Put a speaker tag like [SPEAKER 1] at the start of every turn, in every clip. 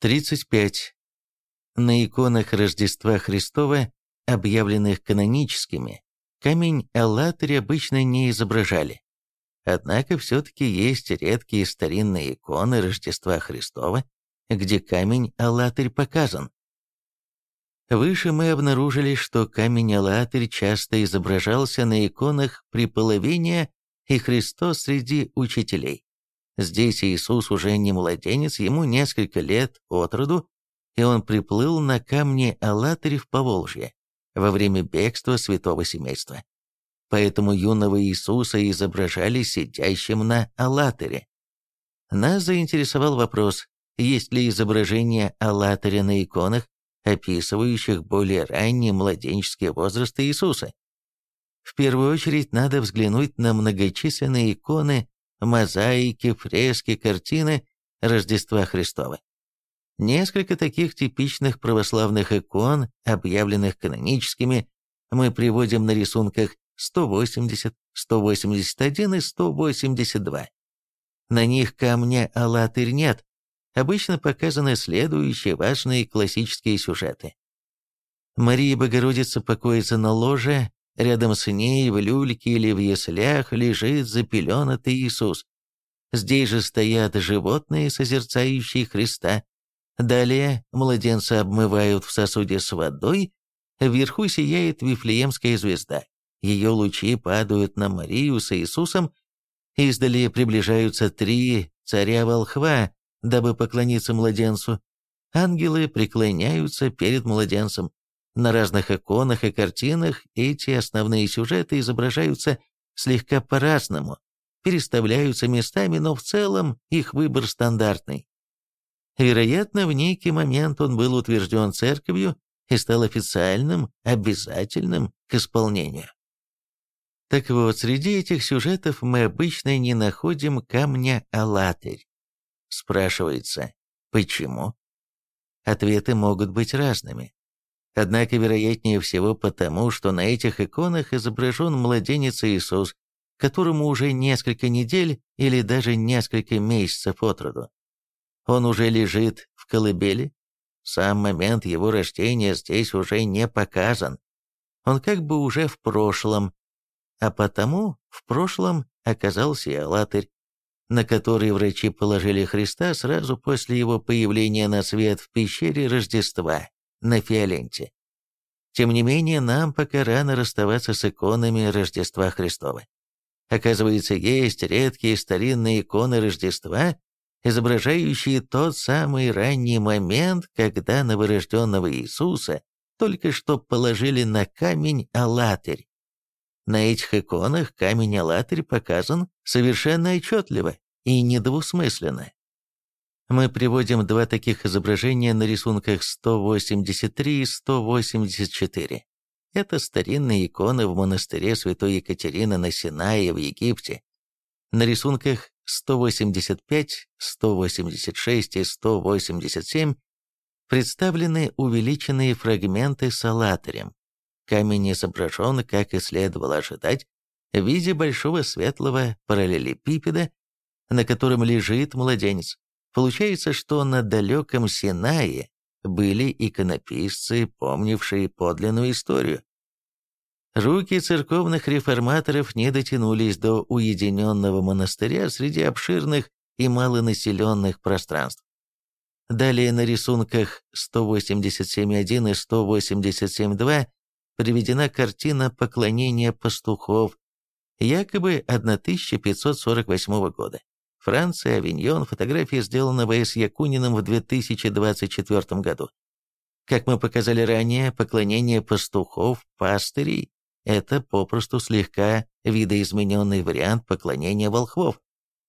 [SPEAKER 1] 35. На иконах Рождества Христова, объявленных каноническими, камень Аллатырь обычно не изображали. Однако все-таки есть редкие старинные иконы Рождества Христова, где камень Аллатырь показан. Выше мы обнаружили, что камень Аллатырь часто изображался на иконах при половине и Христос среди учителей. Здесь Иисус уже не младенец, ему несколько лет от роду, и он приплыл на камне Аллатырь в Поволжье во время бегства святого семейства. Поэтому юного Иисуса изображали сидящим на Аллатыре. Нас заинтересовал вопрос, есть ли изображение Аллатыря на иконах, описывающих более ранний младенческий возраст Иисуса. В первую очередь надо взглянуть на многочисленные иконы мозаики, фрески, картины Рождества Христова. Несколько таких типичных православных икон, объявленных каноническими, мы приводим на рисунках 180, 181 и 182. На них камня «Аллатырь» нет. Обычно показаны следующие важные классические сюжеты. Мария Богородица покоится на ложе, Рядом с ней в люльке или в яслях лежит запеленатый Иисус. Здесь же стоят животные, созерцающие Христа. Далее младенца обмывают в сосуде с водой, вверху сияет Вифлеемская звезда. Ее лучи падают на Марию с Иисусом, издали приближаются три царя-волхва, дабы поклониться младенцу. Ангелы преклоняются перед младенцем. На разных иконах и картинах эти основные сюжеты изображаются слегка по-разному, переставляются местами, но в целом их выбор стандартный. Вероятно, в некий момент он был утвержден церковью и стал официальным, обязательным к исполнению. Так вот, среди этих сюжетов мы обычно не находим камня «Аллатырь». Спрашивается, почему? Ответы могут быть разными. Однако, вероятнее всего потому, что на этих иконах изображен младенец Иисус, которому уже несколько недель или даже несколько месяцев от роду. Он уже лежит в колыбели. Сам момент его рождения здесь уже не показан. Он как бы уже в прошлом, а потому в прошлом оказался и Алатырь, на который врачи положили Христа сразу после его появления на свет в пещере Рождества на Фиоленте. Тем не менее, нам пока рано расставаться с иконами Рождества Христова. Оказывается, есть редкие старинные иконы Рождества, изображающие тот самый ранний момент, когда новорожденного Иисуса только что положили на камень Алатырь. На этих иконах камень Алатырь показан совершенно отчетливо и недвусмысленно. Мы приводим два таких изображения на рисунках 183 и 184. Это старинные иконы в монастыре Святой Екатерины на Синае в Египте. На рисунках 185, 186 и 187 представлены увеличенные фрагменты с алатырем. Камень изображен, как и следовало ожидать, в виде большого светлого параллелепипеда, на котором лежит младенец. Получается, что на далеком Синае были иконописцы, помнившие подлинную историю. Руки церковных реформаторов не дотянулись до уединенного монастыря среди обширных и малонаселенных пространств. Далее на рисунках 187.1 и 187.2 приведена картина поклонения пастухов, якобы 1548 года. Франция, Авиньон, фотография сделана В.С. Якуниным в 2024 году. Как мы показали ранее, поклонение пастухов, пастырей – это попросту слегка видоизмененный вариант поклонения волхвов.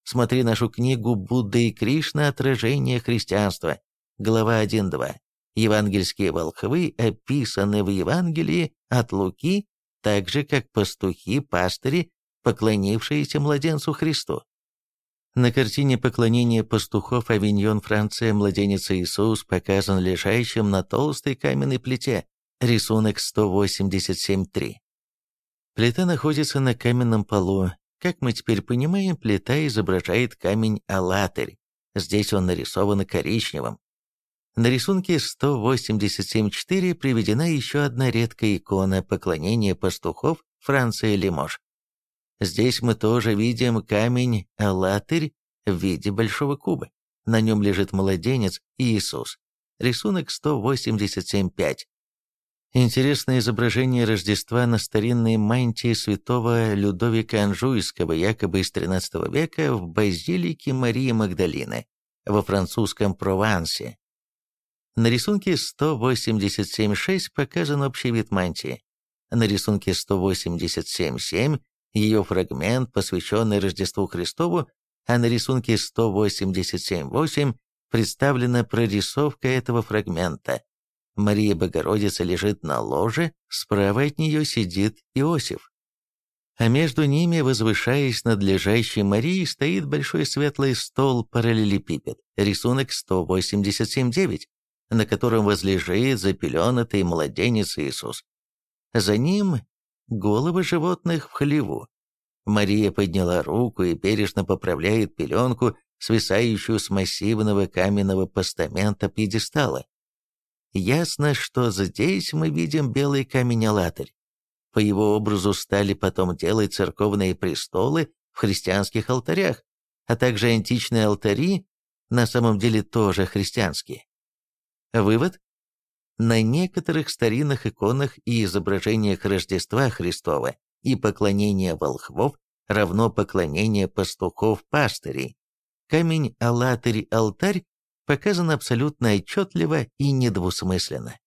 [SPEAKER 1] Смотри нашу книгу «Будда и Кришна. Отражение христианства», глава 1.2. Евангельские волхвы описаны в Евангелии от Луки, так же как пастухи-пастыри, поклонившиеся младенцу Христу. На картине поклонения пастухов Авиньон, Франция, младенец Иисус показан лежащим на толстой каменной плите, рисунок 187.3. Плита находится на каменном полу. Как мы теперь понимаем, плита изображает камень Алатырь. Здесь он нарисован коричневым. На рисунке 187.4 приведена еще одна редкая икона поклонения пастухов Франции Лимож. Здесь мы тоже видим камень-алатырь в виде большого куба. На нем лежит младенец Иисус. Рисунок 187.5. Интересное изображение Рождества на старинной мантии святого Людовика Анжуйского, якобы из XIII века, в базилике Марии Магдалины, во французском Провансе, на рисунке 187.6 показан общий вид мантии. На рисунке 187.7 ее фрагмент, посвященный Рождеству Христову, а на рисунке 187.8 представлена прорисовка этого фрагмента. Мария Богородица лежит на ложе, справа от нее сидит Иосиф. А между ними, возвышаясь над лежащей Марией, стоит большой светлый стол-параллелепипед, рисунок 187.9 на котором возлежит запеленатый младенец Иисус. За ним головы животных в хлеву. Мария подняла руку и бережно поправляет пеленку, свисающую с массивного каменного постамента пьедестала. Ясно, что здесь мы видим белый камень-алатырь. По его образу стали потом делать церковные престолы в христианских алтарях, а также античные алтари, на самом деле тоже христианские. Вывод. На некоторых старинных иконах и изображениях Рождества Христова и поклонение волхвов равно поклонение пастухов-пастырей. Камень «Аллатырь-алтарь» показан абсолютно отчетливо и недвусмысленно.